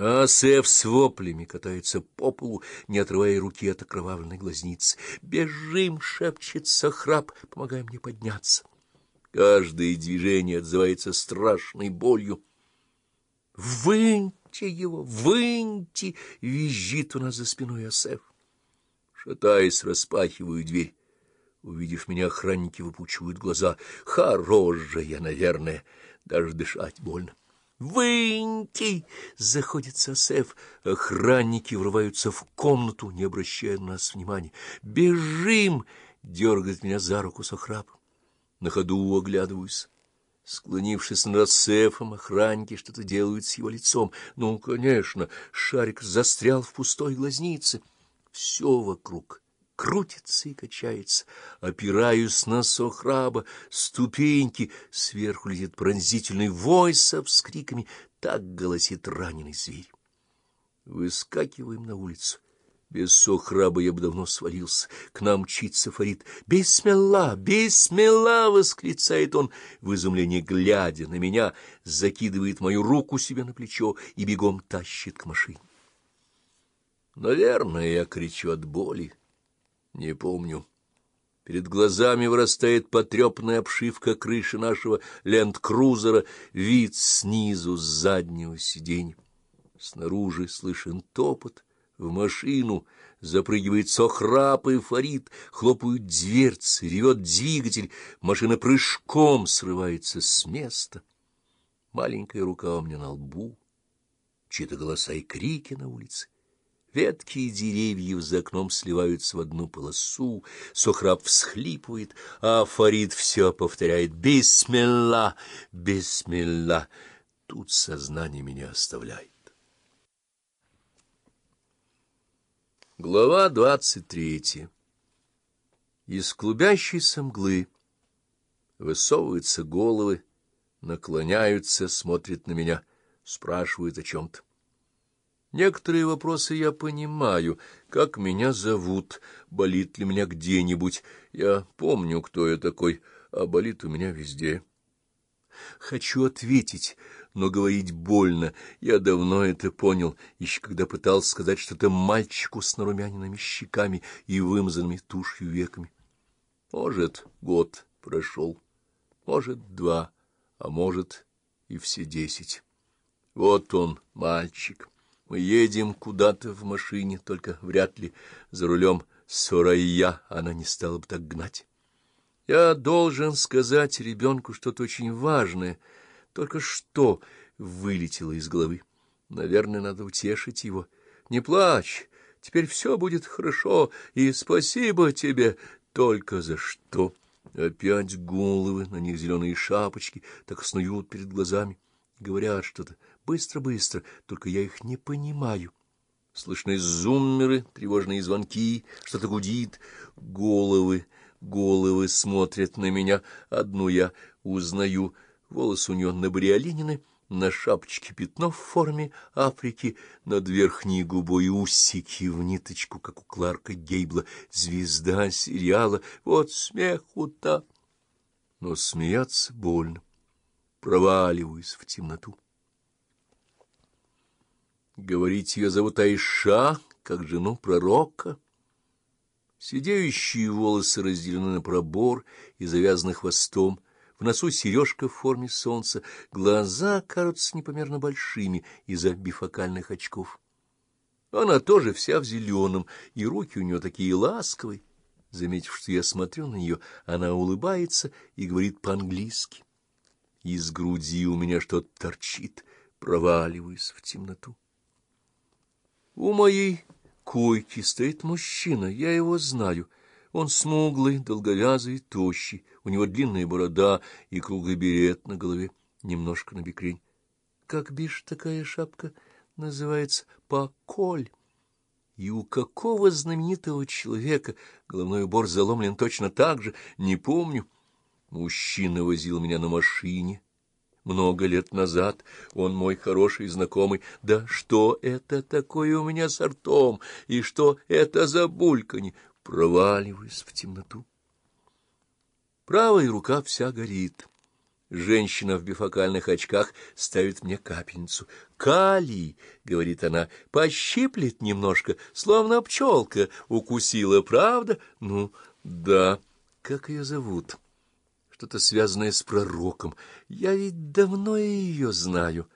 А Сев с воплями катается по полу, не отрывая руки от окровавленной глазницы. «Бежим!» — шепчет Сахраб, помогая мне подняться. Каждое движение отзывается страшной болью. «Выньте его! Выньте!» — визжит у нас за спиной Асеф. Шатаясь, распахиваю дверь. Увидев меня, охранники выпучивают глаза. Хорош же я, наверное, даже дышать больно. «Выньте!» — заходит Сосеф. Охранники врываются в комнату, не обращая на нас внимания. «Бежим!» — дергает меня за руку Сохраб. На ходу оглядываюсь. Склонившись над Сефом, охранники что-то делают с его лицом. Ну, конечно, шарик застрял в пустой глазнице. Все вокруг крутится и качается. Опираюсь на сохраба, ступеньки, сверху летит пронзительный вой со вскриками, так голосит раненый зверь. Выскакиваем на улицу. Без сохраба я бы давно свалился. К нам мчится Фарид. «Бисмилла! Бисмилла!» — восклицает он, в изумлении глядя на меня, закидывает мою руку себе на плечо и бегом тащит к машине. Наверное, я кричу от боли. Не помню. Перед глазами вырастает потрепанная обшивка крыши нашего ленд-крузера, вид снизу, с заднего сиденья. Снаружи слышен топот, в машину запрыгивает сохрап и фарит, хлопают дверцы, ревет двигатель, машина прыжком срывается с места. Маленькая рука у меня на лбу, чьи-то голоса и крики на улице. Ветки деревьев за окном сливаются в одну полосу, Сухраб всхлипывает, а Фарид все повторяет «Бисмилла! Бисмилла!» Тут сознание меня оставляет. Глава двадцать третья Из клубящейся мглы высовываются головы, наклоняются, смотрят на меня, спрашивают о чем-то. Некоторые вопросы я понимаю. Как меня зовут? Болит ли меня где-нибудь? Я помню, кто я такой, а болит у меня везде. Хочу ответить, но говорить больно. Я давно это понял, еще когда пытался сказать что-то мальчику с нарумяненными щеками и вымазанными тушью веками. Может, год прошел, может, два, а может, и все десять. Вот он, мальчик. Мы едем куда-то в машине, только вряд ли за рулем Сорайя она не стала бы так гнать. Я должен сказать ребенку что-то очень важное, только что вылетело из головы. Наверное, надо утешить его. Не плачь, теперь все будет хорошо, и спасибо тебе только за что. Опять головы, на них зеленые шапочки, так снуют перед глазами, говорят что-то. Быстро-быстро, только я их не понимаю. Слышны зуммеры, тревожные звонки, что-то гудит. Головы, головы смотрят на меня. Одну я узнаю. Волосы у нее набриолинены, на шапочке пятно в форме Африки, над верхней губой усики в ниточку, как у Кларка Гейбла, звезда сериала. Вот смеху-то! Но смеяться больно. Проваливаюсь в темноту. Говорить ее зовут Айша, как жену пророка. Сидеющие волосы разделены на пробор и завязаны хвостом, в носу сережка в форме солнца, глаза кажутся непомерно большими из-за бифокальных очков. Она тоже вся в зеленом, и руки у нее такие ласковые. Заметив, что я смотрю на нее, она улыбается и говорит по-английски. Из груди у меня что-то торчит, проваливаясь в темноту. У моей койки стоит мужчина, я его знаю. Он смуглый, долговязый, тощий, у него длинная борода и круглый берет на голове, немножко на бекрень. Как бишь такая шапка называется? Поколь. И у какого знаменитого человека головной убор заломлен точно так же, не помню. Мужчина возил меня на машине много лет назад. Он мой хороший знакомый. Да что это такое у меня с ртом? И что это за бульканье? Проваливаюсь в темноту. Правая рука вся горит. Женщина в бифокальных очках ставит мне капельницу. «Калий», — говорит она, — «пощиплет немножко, словно пчелка укусила, правда?» «Ну, да. Как ее зовут?» «Что-то связанное с пророком. Я ведь давно ее знаю.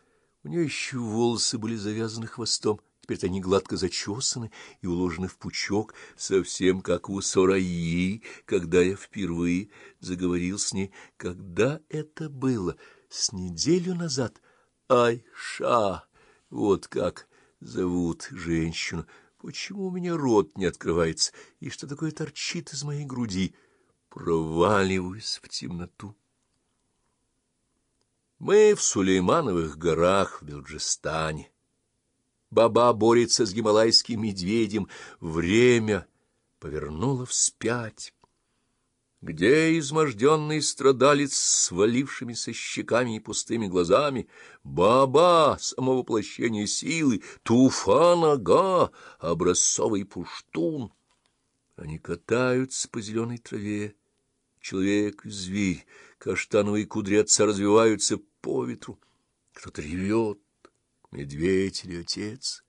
У нее еще волосы были завязаны хвостом». Теперь они гладко зачесаны и уложены в пучок, совсем как у Сораи, когда я впервые заговорил с ней. Когда это было? С неделю назад. Айша! Вот как зовут женщину. Почему у меня рот не открывается, и что такое торчит из моей груди? Проваливаюсь в темноту. Мы в Сулеймановых горах в Белджистане. Баба борется с гималайским медведем. Время повернуло вспять. Где изможденный страдалец с свалившимися щеками и пустыми глазами? Баба, само воплощение силы, туфа-нога, образцовый пуштун. Они катаются по зеленой траве. Человек зверь, каштановые кудряца развиваются по ветру. Кто-то ревет медведь или отец.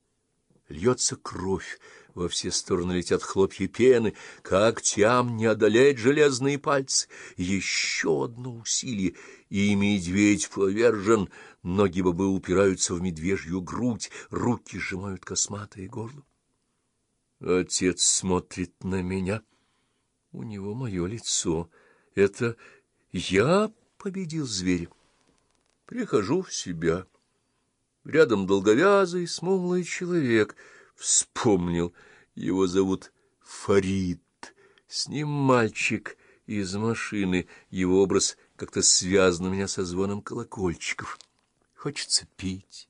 Льется кровь, во все стороны летят хлопья пены, когтям не одолеть железные пальцы. Еще одно усилие, и медведь повержен, ноги бобы упираются в медвежью грудь, руки сжимают косматое горло. Отец смотрит на меня. У него мое лицо. Это я победил зверя. Прихожу в себя. Рядом долговязый, смуглый человек. Вспомнил, его зовут Фарид. С ним мальчик из машины. Его образ как-то связан у меня со звоном колокольчиков. Хочется пить.